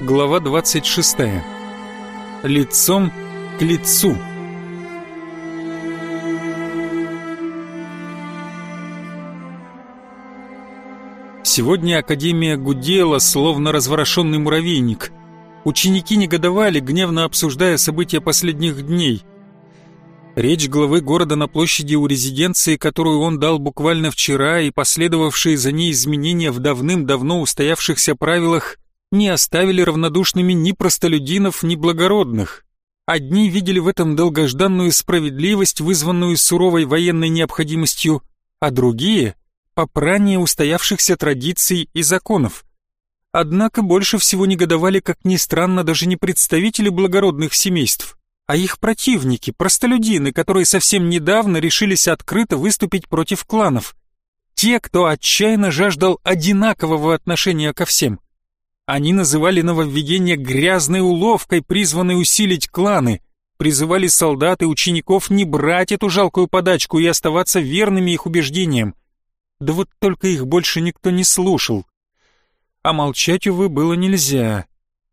Глава 26. Лицом к лицу. Сегодня Академия гудела, словно разворошенный муравейник. Ученики негодовали, гневно обсуждая события последних дней. Речь главы города на площади у резиденции, которую он дал буквально вчера, и последовавшие за ней изменения в давным-давно устоявшихся правилах не оставили равнодушными ни простолюдинов, ни благородных. Одни видели в этом долгожданную справедливость, вызванную суровой военной необходимостью, а другие попрание устоявшихся традиций и законов. Однако больше всего негодовали, как ни странно, даже не представители благородных семейств, а их противники, простолюдины, которые совсем недавно решились открыто выступить против кланов. Те, кто отчаянно жаждал одинакового отношения ко всем. Они называли нововведение грязной уловкой, призванной усилить кланы, призывали солдат и учеников не брать эту жалкую подачку и оставаться верными их убеждениям, да вот только их больше никто не слушал. А молчать, увы, было нельзя.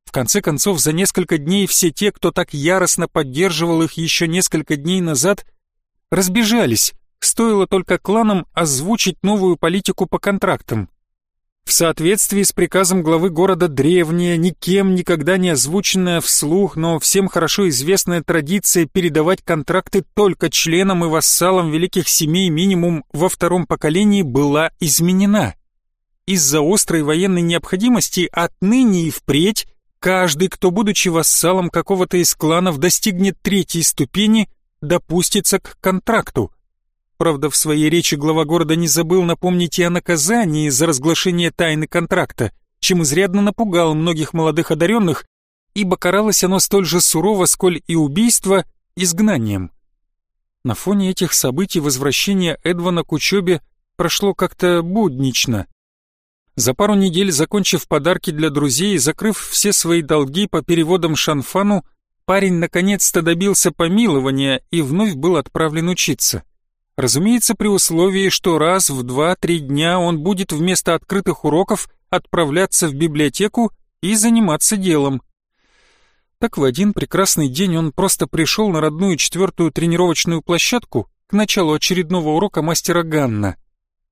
В конце концов, за несколько дней все те, кто так яростно поддерживал их еще несколько дней назад, разбежались, стоило только кланам озвучить новую политику по контрактам. В соответствии с приказом главы города древняя, никем никогда не озвученная вслух, но всем хорошо известная традиция передавать контракты только членам и вассалам великих семей минимум во втором поколении была изменена. Из-за острой военной необходимости отныне и впредь каждый, кто, будучи вассалом какого-то из кланов, достигнет третьей ступени, допустится к контракту – Правда, в своей речи глава города не забыл напомнить и о наказании за разглашение тайны контракта, чем изрядно напугал многих молодых одаренных, ибо каралось оно столь же сурово, сколь и убийство, изгнанием. На фоне этих событий возвращение Эдвана к учебе прошло как-то буднично. За пару недель, закончив подарки для друзей и закрыв все свои долги по переводам Шанфану, парень наконец-то добился помилования и вновь был отправлен учиться. Разумеется, при условии, что раз в два-три дня он будет вместо открытых уроков отправляться в библиотеку и заниматься делом. Так в один прекрасный день он просто пришел на родную четвертую тренировочную площадку к началу очередного урока мастера Ганна.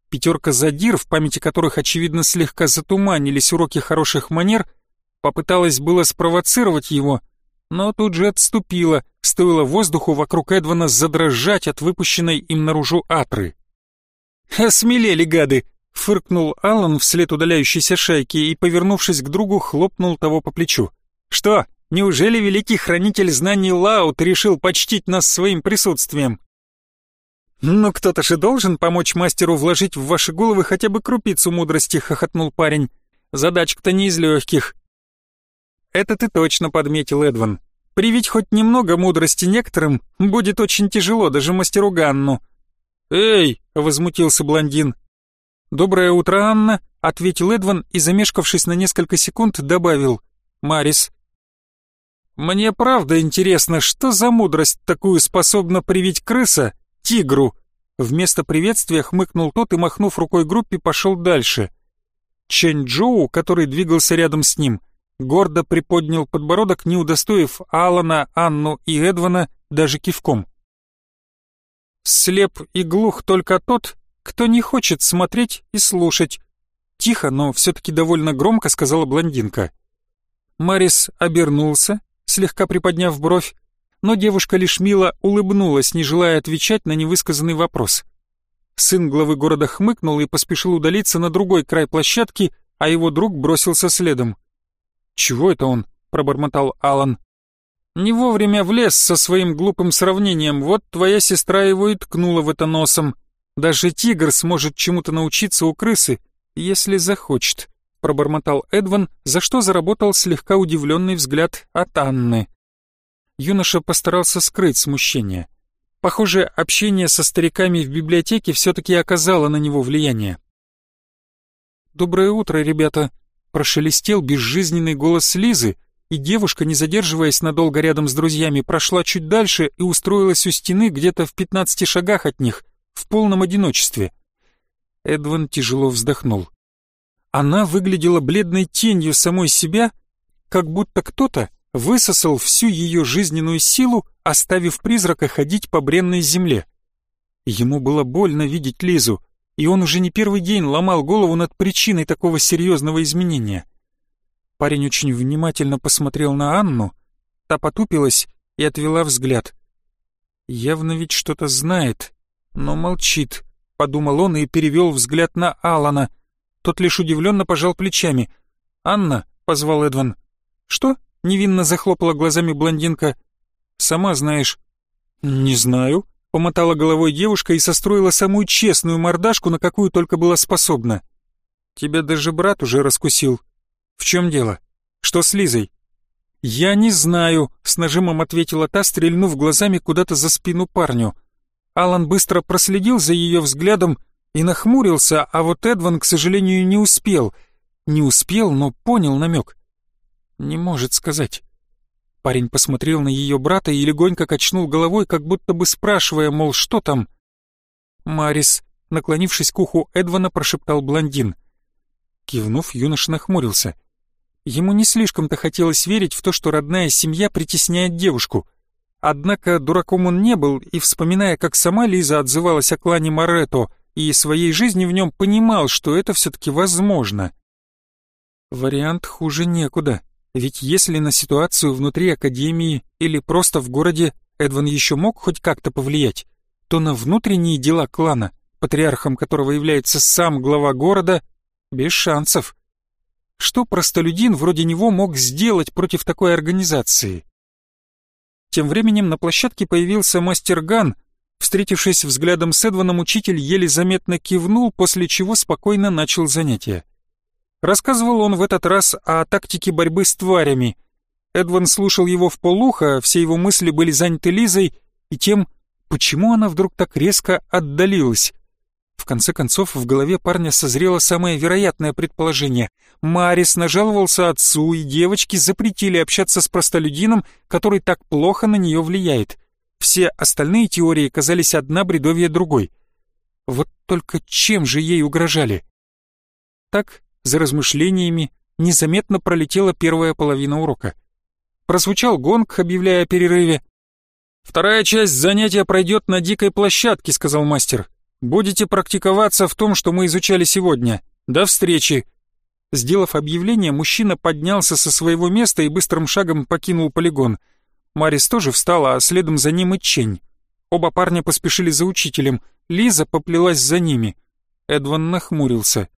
Пятерка задир, в памяти которых, очевидно, слегка затуманились уроки хороших манер, попыталась было спровоцировать его, но тут же отступила, стоило воздуху вокруг Эдвана задрожать от выпущенной им наружу атры. «Осмелели, гады!» — фыркнул Аллан вслед удаляющейся шайки и, повернувшись к другу, хлопнул того по плечу. «Что, неужели великий хранитель знаний Лаут решил почтить нас своим присутствием?» «Ну, кто-то же должен помочь мастеру вложить в ваши головы хотя бы крупицу мудрости», — хохотнул парень. «Задачка-то не из легких. Это ты точно подметил, Эдван. Привить хоть немного мудрости некоторым будет очень тяжело даже мастеру Ганну. «Эй!» — возмутился блондин. «Доброе утро, Анна!» — ответил Эдван и, замешкавшись на несколько секунд, добавил. «Марис». «Мне правда интересно, что за мудрость такую способна привить крыса тигру?» Вместо приветствия хмыкнул тот и, махнув рукой группе, пошел дальше. Чэнь Джоу, который двигался рядом с ним, — гордо приподнял подбородок, не удостоив Алана, Анну и Эдвана даже кивком. «Слеп и глух только тот, кто не хочет смотреть и слушать», тихо, но все-таки довольно громко сказала блондинка. Марис обернулся, слегка приподняв бровь, но девушка лишь мило улыбнулась, не желая отвечать на невысказанный вопрос. Сын главы города хмыкнул и поспешил удалиться на другой край площадки, а его друг бросился следом. «Чего это он?» — пробормотал Алан. «Не вовремя влез со своим глупым сравнением, вот твоя сестра его и ткнула в это носом. Даже тигр сможет чему-то научиться у крысы, если захочет», — пробормотал Эдван, за что заработал слегка удивленный взгляд от Анны. Юноша постарался скрыть смущение. Похоже, общение со стариками в библиотеке все-таки оказало на него влияние. «Доброе утро, ребята», Прошелестел безжизненный голос Лизы, и девушка, не задерживаясь надолго рядом с друзьями, прошла чуть дальше и устроилась у стены где-то в пятнадцати шагах от них, в полном одиночестве. Эдван тяжело вздохнул. Она выглядела бледной тенью самой себя как будто кто-то высосал всю ее жизненную силу, оставив призрака ходить по бренной земле. Ему было больно видеть Лизу, и он уже не первый день ломал голову над причиной такого серьезного изменения. Парень очень внимательно посмотрел на Анну, та потупилась и отвела взгляд. Явно ведь что-то знает, но молчит, подумал он и перевел взгляд на Алана. Тот лишь удивленно пожал плечами. «Анна», — позвал Эдван. «Что?» — невинно захлопала глазами блондинка. «Сама знаешь». «Не знаю», — помотала головой девушка и состроила самую честную мордашку, на какую только была способна. «Тебя даже брат уже раскусил. В чем дело? Что с Лизой?» «Я не знаю», — с нажимом ответила та, стрельнув глазами куда-то за спину парню. Алан быстро проследил за ее взглядом и нахмурился, а вот Эдван, к сожалению, не успел. Не успел, но понял намек. Не может сказать. Парень посмотрел на ее брата и легонько качнул головой, как будто бы спрашивая, мол, что там. «Марис», наклонившись к уху Эдвана, прошептал блондин. Кивнув, юноша нахмурился. Ему не слишком-то хотелось верить в то, что родная семья притесняет девушку — Однако дураком он не был, и, вспоминая, как сама Лиза отзывалась о клане Моретто и своей жизни в нем, понимал, что это все-таки возможно. Вариант хуже некуда, ведь если на ситуацию внутри Академии или просто в городе Эдван еще мог хоть как-то повлиять, то на внутренние дела клана, патриархом которого является сам глава города, без шансов. Что простолюдин вроде него мог сделать против такой организации? Тем временем на площадке появился мастер Ган. Встретившись взглядом с Эдваном, учитель еле заметно кивнул, после чего спокойно начал занятие. Рассказывал он в этот раз о тактике борьбы с тварями. Эдван слушал его в полухо, все его мысли были заняты Лизой и тем, почему она вдруг так резко отдалилась. В конце концов, в голове парня созрело самое вероятное предположение. Марис нажаловался отцу, и девочки запретили общаться с простолюдином, который так плохо на нее влияет. Все остальные теории казались одна бредовья другой. Вот только чем же ей угрожали? Так, за размышлениями, незаметно пролетела первая половина урока. Прозвучал гонг, объявляя о перерыве. «Вторая часть занятия пройдет на дикой площадке», — сказал мастер. Будете практиковаться в том, что мы изучали сегодня. До встречи!» Сделав объявление, мужчина поднялся со своего места и быстрым шагом покинул полигон. Марис тоже встала, а следом за ним и Чень. Оба парня поспешили за учителем. Лиза поплелась за ними. Эдван нахмурился.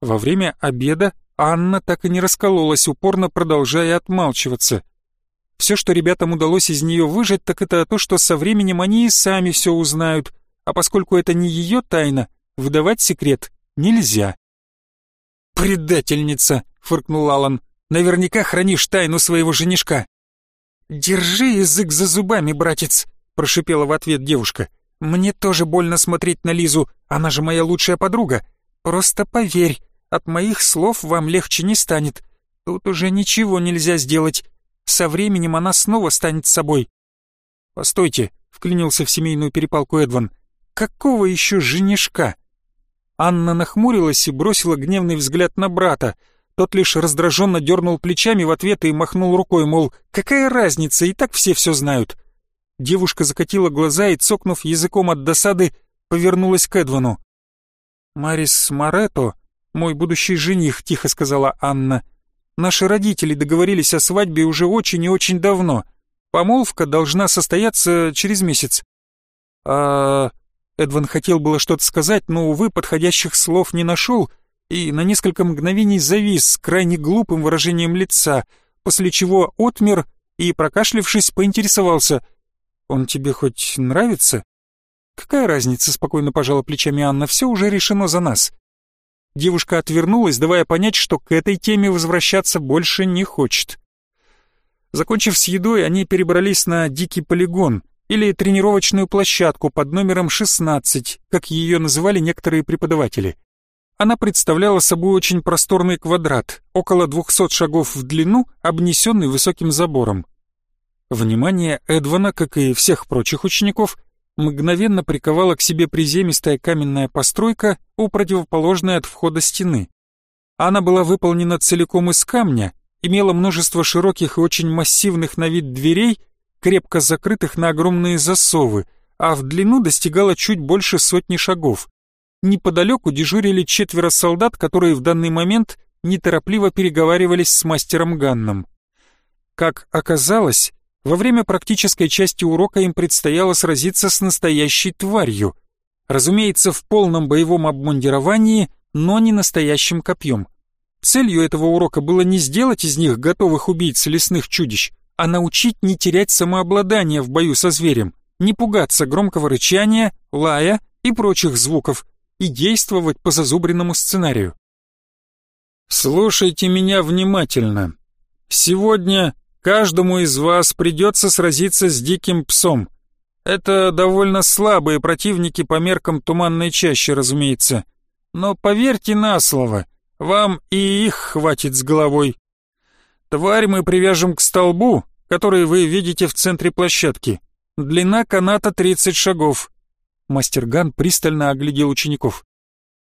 Во время обеда Анна так и не раскололась, упорно продолжая отмалчиваться. Все, что ребятам удалось из нее выжать, так это то, что со временем они и сами все узнают — а поскольку это не ее тайна, выдавать секрет нельзя. «Предательница!» — фыркнул Алан. «Наверняка хранишь тайну своего женишка». «Держи язык за зубами, братец!» — прошипела в ответ девушка. «Мне тоже больно смотреть на Лизу, она же моя лучшая подруга. Просто поверь, от моих слов вам легче не станет. Тут уже ничего нельзя сделать. Со временем она снова станет собой». «Постойте», — вклинился в семейную перепалку Эдван. Какого еще женишка? Анна нахмурилась и бросила гневный взгляд на брата. Тот лишь раздраженно дернул плечами в ответ и махнул рукой, мол, какая разница, и так все все знают. Девушка закатила глаза и, цокнув языком от досады, повернулась к Эдвану. «Марис Моретто, мой будущий жених», — тихо сказала Анна. «Наши родители договорились о свадьбе уже очень и очень давно. Помолвка должна состояться через месяц». «А Эдван хотел было что-то сказать, но, увы, подходящих слов не нашел и на несколько мгновений завис с крайне глупым выражением лица, после чего отмер и, прокашлившись, поинтересовался. «Он тебе хоть нравится?» «Какая разница?» — спокойно пожала плечами Анна. «Все уже решено за нас». Девушка отвернулась, давая понять, что к этой теме возвращаться больше не хочет. Закончив с едой, они перебрались на дикий полигон — или тренировочную площадку под номером 16, как ее называли некоторые преподаватели. Она представляла собой очень просторный квадрат, около 200 шагов в длину, обнесенный высоким забором. Внимание Эдвана, как и всех прочих учеников, мгновенно приковала к себе приземистая каменная постройка у противоположной от входа стены. Она была выполнена целиком из камня, имела множество широких и очень массивных на вид дверей, крепко закрытых на огромные засовы, а в длину достигала чуть больше сотни шагов. Неподалеку дежурили четверо солдат, которые в данный момент неторопливо переговаривались с мастером Ганном. Как оказалось, во время практической части урока им предстояло сразиться с настоящей тварью. Разумеется, в полном боевом обмундировании, но не настоящим копьем. Целью этого урока было не сделать из них готовых убийц лесных чудищ, а научить не терять самообладание в бою со зверем, не пугаться громкого рычания, лая и прочих звуков и действовать по зазубренному сценарию. Слушайте меня внимательно. Сегодня каждому из вас придется сразиться с диким псом. Это довольно слабые противники по меркам туманной чащи, разумеется. Но поверьте на слово, вам и их хватит с головой. Тварь мы привяжем к столбу, который вы видите в центре площадки. Длина каната 30 шагов. Мастер Ган пристально оглядел учеников.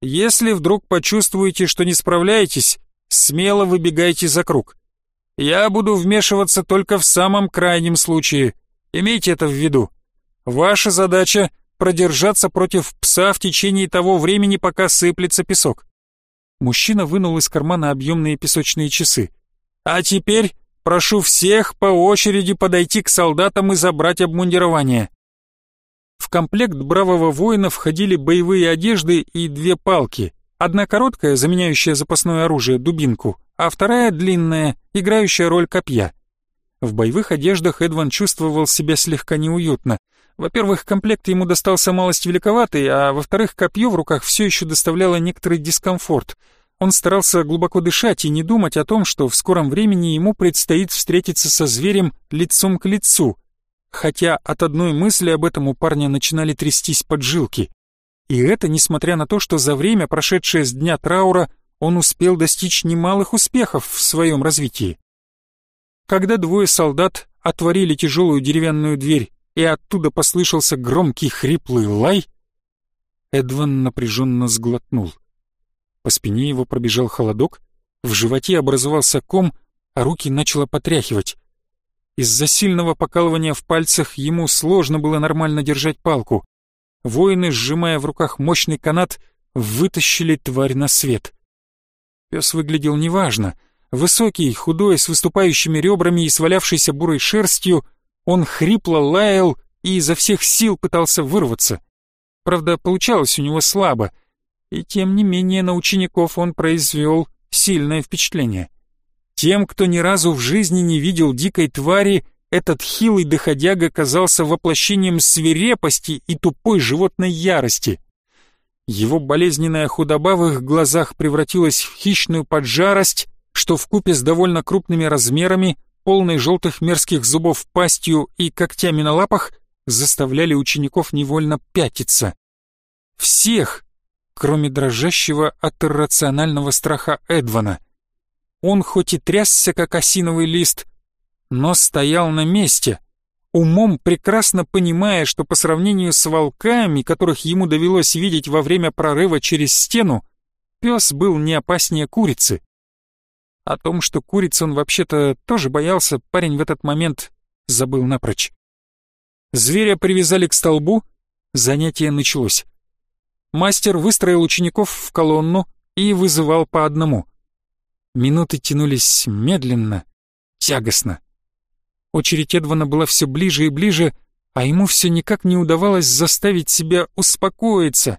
Если вдруг почувствуете, что не справляетесь, смело выбегайте за круг. Я буду вмешиваться только в самом крайнем случае. Имейте это в виду. Ваша задача — продержаться против пса в течение того времени, пока сыплется песок. Мужчина вынул из кармана объемные песочные часы. А теперь прошу всех по очереди подойти к солдатам и забрать обмундирование. В комплект бравого воина входили боевые одежды и две палки. Одна короткая, заменяющая запасное оружие, дубинку, а вторая длинная, играющая роль копья. В боевых одеждах Эдван чувствовал себя слегка неуютно. Во-первых, комплект ему достался малость великоватый, а во-вторых, копье в руках все еще доставляло некоторый дискомфорт. Он старался глубоко дышать и не думать о том, что в скором времени ему предстоит встретиться со зверем лицом к лицу — хотя от одной мысли об этом у парня начинали трястись поджилки. И это несмотря на то, что за время, прошедшее с дня траура, он успел достичь немалых успехов в своем развитии. Когда двое солдат отворили тяжелую деревянную дверь и оттуда послышался громкий хриплый лай, Эдван напряженно сглотнул. По спине его пробежал холодок, в животе образовался ком, а руки начало потряхивать. Из-за сильного покалывания в пальцах ему сложно было нормально держать палку. Воины, сжимая в руках мощный канат, вытащили тварь на свет. Пес выглядел неважно. Высокий, худой, с выступающими ребрами и свалявшейся бурой шерстью, он хрипло лаял и изо всех сил пытался вырваться. Правда, получалось у него слабо, и тем не менее на учеников он произвел сильное впечатление. Тем, кто ни разу в жизни не видел дикой твари, этот хилый доходяга казался воплощением свирепости и тупой животной ярости. Его болезненная худоба в их глазах превратилась в хищную поджарость, что вкупе с довольно крупными размерами, полной желтых мерзких зубов пастью и когтями на лапах, заставляли учеников невольно пятиться. Всех, кроме дрожащего от иррационального страха Эдвана — он хоть и трясся, как осиновый лист, но стоял на месте, умом прекрасно понимая, что по сравнению с волками, которых ему довелось видеть во время прорыва через стену, пес был не опаснее курицы. О том, что куриц он вообще-то тоже боялся, парень в этот момент забыл напрочь. Зверя привязали к столбу, занятие началось. Мастер выстроил учеников в колонну и вызывал по одному — Минуты тянулись медленно, тягостно. Очередь Эдвана была все ближе и ближе, а ему все никак не удавалось заставить себя успокоиться.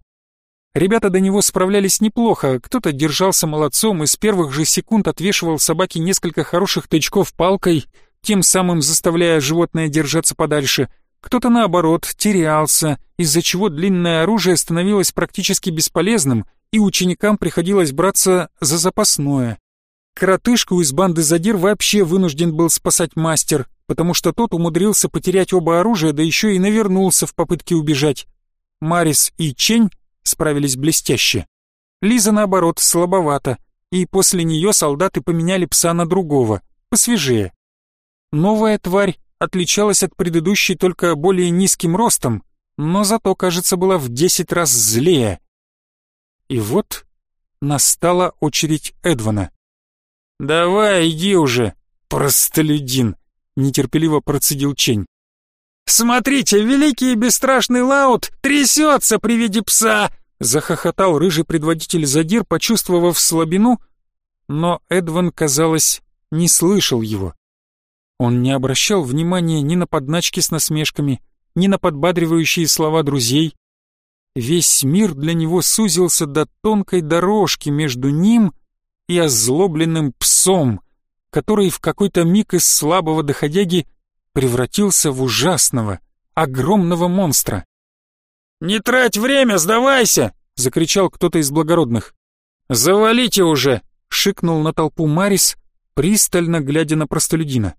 Ребята до него справлялись неплохо, кто-то держался молодцом и с первых же секунд отвешивал собаке несколько хороших тычков палкой, тем самым заставляя животное держаться подальше. Кто-то, наоборот, терялся, из-за чего длинное оружие становилось практически бесполезным, и ученикам приходилось браться за запасное. Коротышку из банды Задир вообще вынужден был спасать мастер, потому что тот умудрился потерять оба оружия, да еще и навернулся в попытке убежать. Марис и Чень справились блестяще. Лиза, наоборот, слабовата, и после нее солдаты поменяли пса на другого, посвежее. Новая тварь отличалась от предыдущей только более низким ростом, но зато, кажется, была в десять раз злее. И вот настала очередь Эдвана. «Давай, иди уже, простолюдин!» — нетерпеливо процедил Чень. «Смотрите, великий и бесстрашный Лаут трясется при виде пса!» — захохотал рыжий предводитель Задир, почувствовав слабину, но Эдван, казалось, не слышал его. Он не обращал внимания ни на подначки с насмешками, ни на подбадривающие слова друзей. Весь мир для него сузился до тонкой дорожки между ним и озлобленным псом, который в какой-то миг из слабого доходяги превратился в ужасного, огромного монстра. «Не трать время, сдавайся!» — закричал кто-то из благородных. «Завалите уже!» — шикнул на толпу Марис, пристально глядя на простолюдина.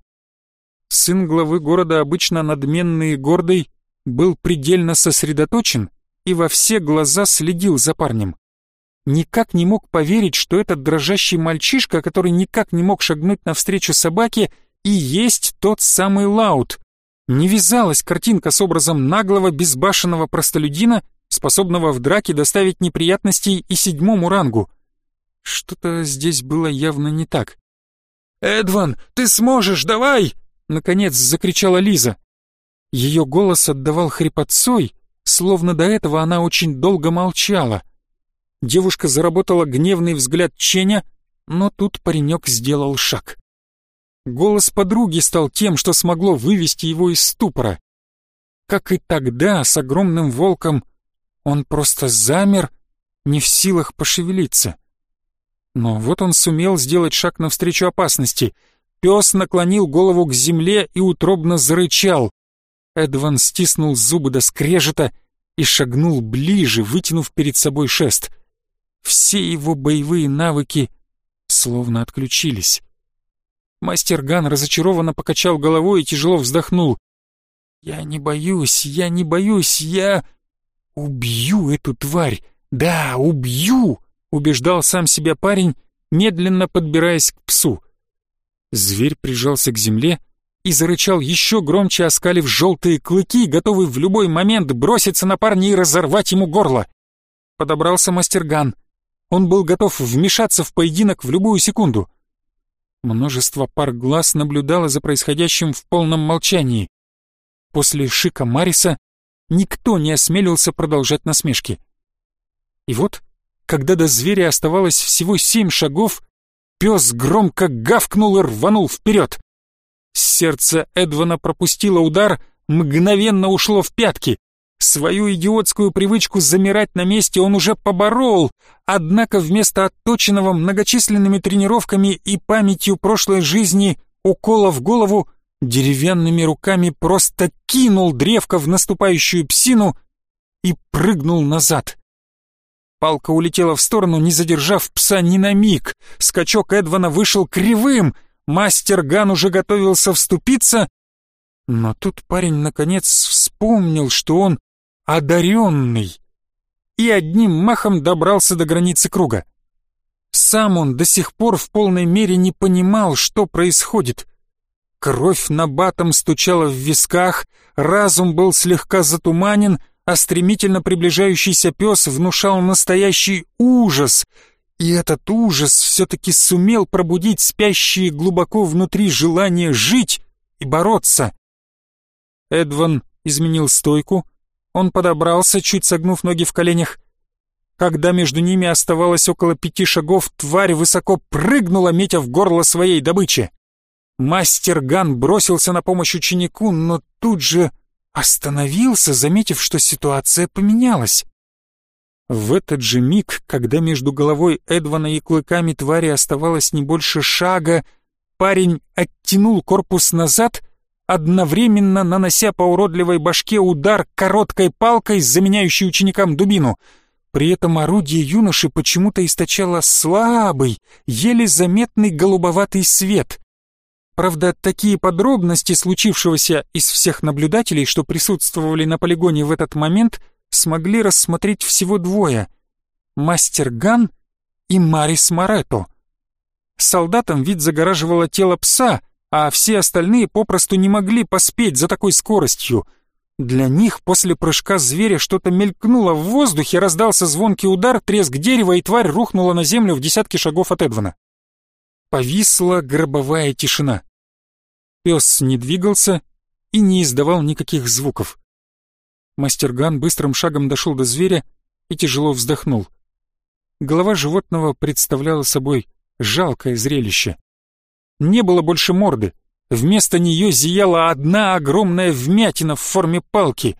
Сын главы города, обычно надменный и гордый, был предельно сосредоточен и во все глаза следил за парнем. Никак не мог поверить, что этот дрожащий мальчишка, который никак не мог шагнуть навстречу собаке, и есть тот самый Лаут. Не вязалась картинка с образом наглого, безбашенного простолюдина, способного в драке доставить неприятностей и седьмому рангу. Что-то здесь было явно не так. «Эдван, ты сможешь, давай!» Наконец закричала Лиза. Ее голос отдавал хрипотцой, словно до этого она очень долго молчала. Девушка заработала гневный взгляд Ченя, но тут паренек сделал шаг. Голос подруги стал тем, что смогло вывести его из ступора. Как и тогда, с огромным волком, он просто замер, не в силах пошевелиться. Но вот он сумел сделать шаг навстречу опасности — Пес наклонил голову к земле и утробно зарычал. Эдван стиснул зубы до скрежета и шагнул ближе, вытянув перед собой шест. Все его боевые навыки словно отключились. Мастер Ган разочарованно покачал головой и тяжело вздохнул. «Я не боюсь, я не боюсь, я... убью эту тварь! Да, убью!» — убеждал сам себя парень, медленно подбираясь к псу. Зверь прижался к земле и зарычал еще громче, оскалив желтые клыки, готовый в любой момент броситься на парня и разорвать ему горло. Подобрался мастерган. Он был готов вмешаться в поединок в любую секунду. Множество пар глаз наблюдало за происходящим в полном молчании. После шика Мариса никто не осмелился продолжать насмешки. И вот, когда до зверя оставалось всего семь шагов, Пес громко гавкнул и рванул вперед. Сердце Эдвана пропустило удар, мгновенно ушло в пятки. Свою идиотскую привычку замирать на месте он уже поборол, однако вместо отточенного многочисленными тренировками и памятью прошлой жизни укола в голову деревянными руками просто кинул древко в наступающую псину и прыгнул назад. Палка улетела в сторону, не задержав пса ни на миг. Скачок Эдвана вышел кривым. Мастер Ган уже готовился вступиться. Но тут парень наконец вспомнил, что он одаренный. И одним махом добрался до границы круга. Сам он до сих пор в полной мере не понимал, что происходит. Кровь на батом стучала в висках, разум был слегка затуманен — а стремительно приближающийся пес внушал настоящий ужас, и этот ужас все-таки сумел пробудить спящие глубоко внутри желание жить и бороться. Эдван изменил стойку, он подобрался, чуть согнув ноги в коленях. Когда между ними оставалось около пяти шагов, тварь высоко прыгнула, метя в горло своей добычи. Мастер Ган бросился на помощь ученику, но тут же остановился, заметив, что ситуация поменялась. В этот же миг, когда между головой Эдвана и клыками твари оставалось не больше шага, парень оттянул корпус назад, одновременно нанося по уродливой башке удар короткой палкой, заменяющей ученикам дубину. При этом орудие юноши почему-то источало слабый, еле заметный голубоватый свет. Правда, такие подробности случившегося из всех наблюдателей, что присутствовали на полигоне в этот момент, смогли рассмотреть всего двое — Мастер Ган и Марис Моретто. Солдатам вид загораживало тело пса, а все остальные попросту не могли поспеть за такой скоростью. Для них после прыжка зверя что-то мелькнуло в воздухе, раздался звонкий удар, треск дерева, и тварь рухнула на землю в десятки шагов от Эдвана. повисла гробовая тишина. Пес не двигался и не издавал никаких звуков. Мастер Ган быстрым шагом дошел до зверя и тяжело вздохнул. Голова животного представляла собой жалкое зрелище. Не было больше морды, вместо нее зияла одна огромная вмятина в форме палки.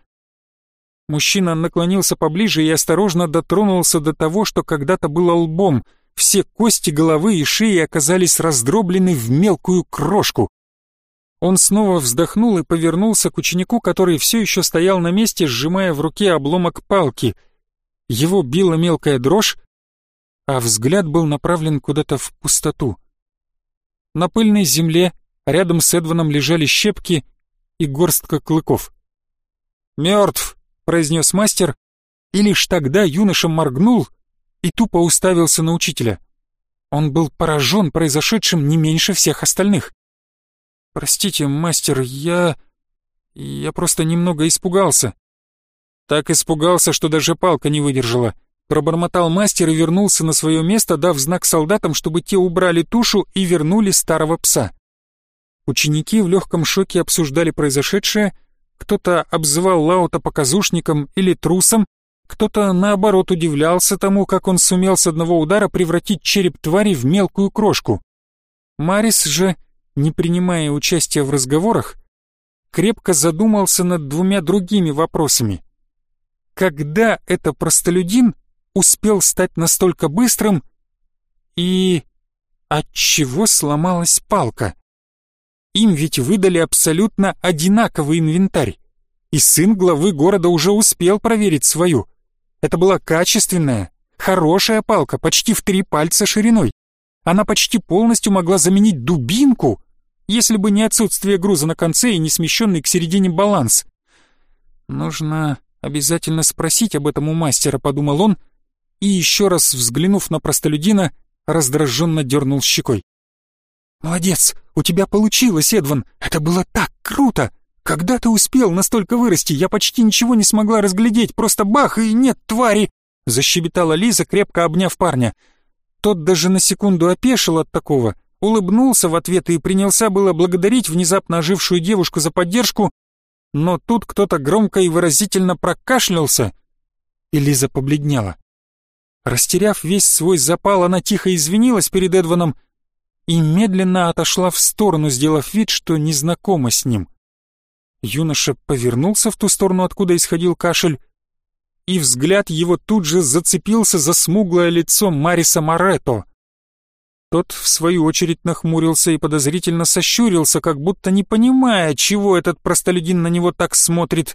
Мужчина наклонился поближе и осторожно дотронулся до того, что когда-то было лбом. Все кости головы и шеи оказались раздроблены в мелкую крошку. Он снова вздохнул и повернулся к ученику, который все еще стоял на месте, сжимая в руке обломок палки. Его била мелкая дрожь, а взгляд был направлен куда-то в пустоту. На пыльной земле рядом с Эдваном лежали щепки и горстка клыков. «Мертв!» — произнес мастер, и лишь тогда юноша моргнул и тупо уставился на учителя. Он был поражен произошедшим не меньше всех остальных. «Простите, мастер, я... я просто немного испугался». Так испугался, что даже палка не выдержала. Пробормотал мастер и вернулся на свое место, дав знак солдатам, чтобы те убрали тушу и вернули старого пса. Ученики в легком шоке обсуждали произошедшее, кто-то обзывал Лаута показушником или трусом, кто-то, наоборот, удивлялся тому, как он сумел с одного удара превратить череп твари в мелкую крошку. Марис же не принимая участия в разговорах, крепко задумался над двумя другими вопросами. Когда это простолюдин успел стать настолько быстрым и от чего сломалась палка? Им ведь выдали абсолютно одинаковый инвентарь, и сын главы города уже успел проверить свою. Это была качественная, хорошая палка, почти в три пальца шириной. Она почти полностью могла заменить дубинку, если бы не отсутствие груза на конце и не смещенный к середине баланс. «Нужно обязательно спросить об этом у мастера», — подумал он, и еще раз взглянув на простолюдина, раздраженно дернул щекой. «Молодец, у тебя получилось, Эдван, это было так круто! Когда ты успел настолько вырасти, я почти ничего не смогла разглядеть, просто бах, и нет твари!» Защебетала Лиза, крепко обняв парня. Тот даже на секунду опешил от такого, улыбнулся в ответ и принялся было благодарить внезапно ожившую девушку за поддержку, но тут кто-то громко и выразительно прокашлялся, и Лиза побледнела. Растеряв весь свой запал, она тихо извинилась перед Эдваном и медленно отошла в сторону, сделав вид, что не знакома с ним. Юноша повернулся в ту сторону, откуда исходил кашель, и взгляд его тут же зацепился за смуглое лицо Мариса Моретто. Тот, в свою очередь, нахмурился и подозрительно сощурился, как будто не понимая, чего этот простолюдин на него так смотрит.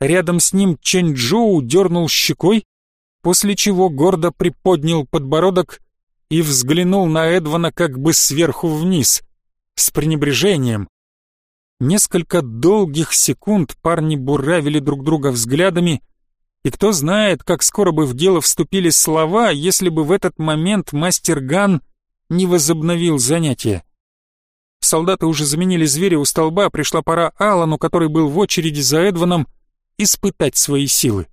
Рядом с ним Чэнь Джоу дернул щекой, после чего гордо приподнял подбородок и взглянул на Эдвана как бы сверху вниз, с пренебрежением. Несколько долгих секунд парни буравили друг друга взглядами, и кто знает, как скоро бы в дело вступили слова, если бы в этот момент мастер Ган не возобновил занятия. Солдаты уже заменили зверя у столба, пришла пора Алану, который был в очереди за Эдваном, испытать свои силы.